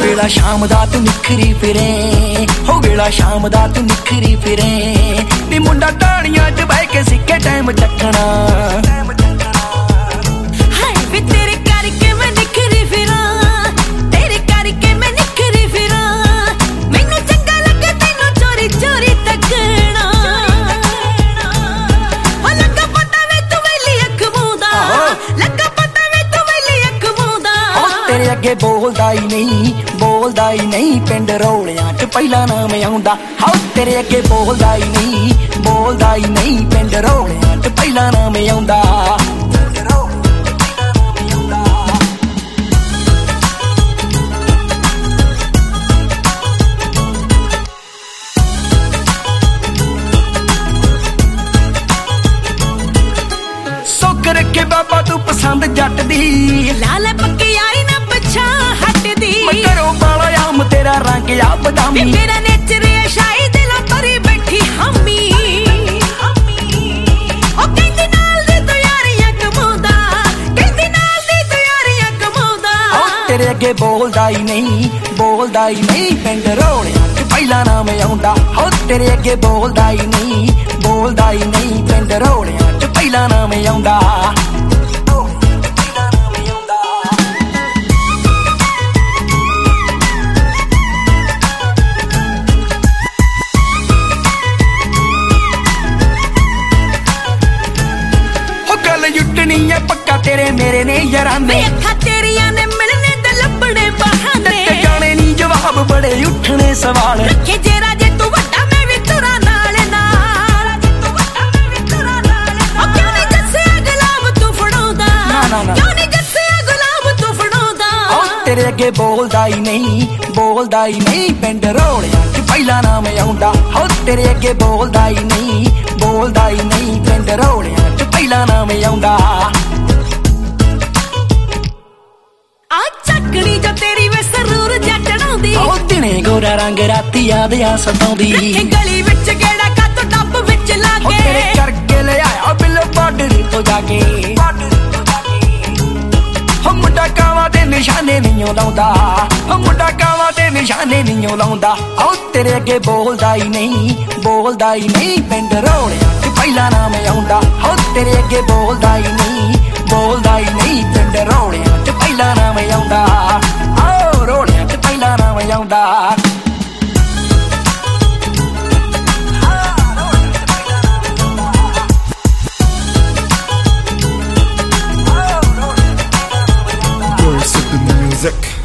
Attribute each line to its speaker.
Speaker 1: ਵੇਲਾ ਸ਼ਾਮ ਦਾ ਤੂੰ ਨਿਖਰੀ ਫਿਰੇ। ਹੋ ਵੇਲਾ ਸ਼ਾਮ ਦਾ ਤੂੰ ਨਿਖਰੀ ਫਿਰੇ। ਨੀ ਮੁੰਡਾ ਟਾਣੀਆਂ 'ਚ ਬਹਿ ਕੇ ਸਿੱਕੇ ਟਾਈਮ ਚੱਕਣਾ। ਅੱਗੇ ਬੋਲਦਾ ਹੀ ਨਹੀਂ, ਬੋਲਦਾ ਹੀ ਨਹੀਂ, ਪਿੰਡ ਰੌਲਿਆਂ 'ਚ ਪਹਿਲਾ ਨਾਮ ਆਉਂਦਾ। ਹਾਂ ਤੇਰੇ ਅੱਗੇ ਬੋਲਦਾ ਹੀ ਨਹੀਂ, ਬੋਲਦਾ ਹੀ ਨਹੀਂ, ਪਿੰਡ ਰੌਲਿਆਂ 'ਚ ਪਹਿਲਾ ਨਾਮ ਆਉਂਦਾ। ਸੋਕਰ ਬਾਬਾ ਤੂੰ ਪਸੰਦ ਜੱਟ ਦੀ। ਤੇਰਾ ਰੰਗ ਆ
Speaker 2: ਵੇ
Speaker 1: ਬਦਾਮੀ
Speaker 2: ਮੇਰਾ ਨੇਚਰ ਹੈ ਸ਼ਾਈ ਦਿਲੋਂ ਤਰੀ ਬੈਠੀ ਹਮੀ। ਤੂੰ ਤੂੰ
Speaker 1: ਅੱਗੇ ਬੋਲਦਾ ਹੀ ਨਹੀਂ ਬੋਲਦਾ ਹੀ ਨਹੀਂ ਪਿੰਡ ਰੋਲਿਆਂ 'ਚ ਪਹਿਲਾ ਨਾਮ ਆਉਂਦਾ। ਹੋ ਤੇਰੇ ਅੱਗੇ ਬੋਲਦਾ ਹੀ ਨਹੀਂ ਬੋਲਦਾ ਹੀ ਨਹੀਂ ਪਿੰਡ ਰੋਲਿਆਂ 'ਚ ਪਹਿਲਾ ਨਾਮ ਆਉਂਦਾ। ਮੇਰੇ ਨੇ ਯਾਰਾਂ ਨੇ।
Speaker 2: ਅੱਖਾਂ ਤੇਰੀਆਂ ਨੇ ਮਿਲਣੇ ਤੇ ਲੱਭਣੇ ਬਹਾਨੇ।
Speaker 1: ਤੇ ਜਾਣੇ ਨਹੀਂ ਜਵਾਬ ਬੜੇ ਉੱਠਣੇ ਸਵਾਲ।
Speaker 2: ਕਿ ਜੇਰਾ ਜੇ ਤੂੰ ਵੱਡਾ ਮੈਂ ਵੀ ਤੁਰਾ ਨਾਲ ਨਾਲ। ਜੇ ਤੂੰ ਵੱਡਾ ਮੈਂ ਵੀ ਤੁਰਾ ਨਾਲ ਉਹ ਕਿਉਂ ਨਹੀਂ ਦੱਸਿਆ ਗੁਲਾਬ ਤੂੰ ਫੜਾਉਂਦਾ?
Speaker 1: ਨਾ, ਨਾ, ਨਾ।
Speaker 2: ਕਿਉਂ ਨਹੀਂ ਦੱਸਿਆ ਗੁਲਾਬ ਤੂੰ ਫੜਾਉਂਦਾ?
Speaker 1: ਉਹ ਤੇਰੇ ਅੱਗੇ ਬੋਲਦਾ ਹੀ ਨਹੀਂ ਬੋਲਦਾ ਹੀ ਨਹੀਂ। ਪਿੰਡ ਰੋਲਿਆਂ 'ਚ ਪਹਿਲਾ ਨਾਮ ਆਉਂਦਾ। ਹੋ ਤੇਰੇ ਅੱਗੇ ਬੋਲਦਾ ਹੀ ਨਹੀਂ ਬੋਲਦਾ ਹੀ ਨਹੀਂ। ਪਿੰਡ ਰੋਲਿਆਂ 'ਚ ਪਹਿਲਾ ਨਾਮ ਆਉਂਦਾ। ਗੋਰਾ ਰੰਗ ਰਾਤੀ ਯਾਦ ਆ ਸਤਾਉਂਦੀ
Speaker 2: ਰੱਖੇ ਗਲੀ ਵਿੱਚ ਗੇੜਾ ਕੱਤ ਡੱਬ ਵਿੱਚ
Speaker 1: ਉਹ ਤੇਰੇ
Speaker 2: ਲਾਗੇ
Speaker 1: ਕਰਕੇ ਲਿਆਇਆ ਬਿੱਲ ਬਾਰਡਰ ਤੋਂ ਜਾ ਕੇ। ਹੋ ਮੁੰਡਾ ਕਾਵਾਂ ਦੇ ਨਿਸ਼ਾਨੇ ਨਹੀਂ ਲਾਉਂਦਾ। ਹੋ ਮੁੰਡਾ ਕਾਵਾਂ ਦੇ ਨਿਸ਼ਾਨੇ ਨਹੀਂ ਲਾਉਂਦਾ। ਉਹ ਤੇਰੇ ਅੱਗੇ ਬੋਲਦਾ ਹੀ ਨਹੀਂ ਬੋਲਦਾ ਹੀ ਨਹੀਂ। ਪਿੰਡ ਰੋਲਿਆਂ 'ਚ ਪਹਿਲਾ ਨਾਮ ਆਉਂਦਾ। ਹੋ ਤੇਰੇ ਅੱਗੇ ਬੋਲਦਾ ਹੀ ਨਹੀਂ ਬੋਲਦਾ ਹੀ ਨਹੀਂ। ਪਿੰਡ ਰੋਲਿਆਂ music.